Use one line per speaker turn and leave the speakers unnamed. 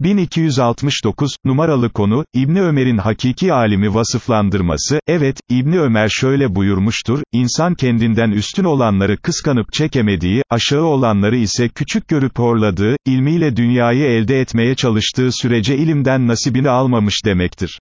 1269, numaralı konu, İbni Ömer'in hakiki alimi vasıflandırması, evet, İbni Ömer şöyle buyurmuştur, insan kendinden üstün olanları kıskanıp çekemediği, aşağı olanları ise küçük görüp horladığı, ilmiyle dünyayı elde etmeye çalıştığı sürece ilimden nasibini almamış demektir.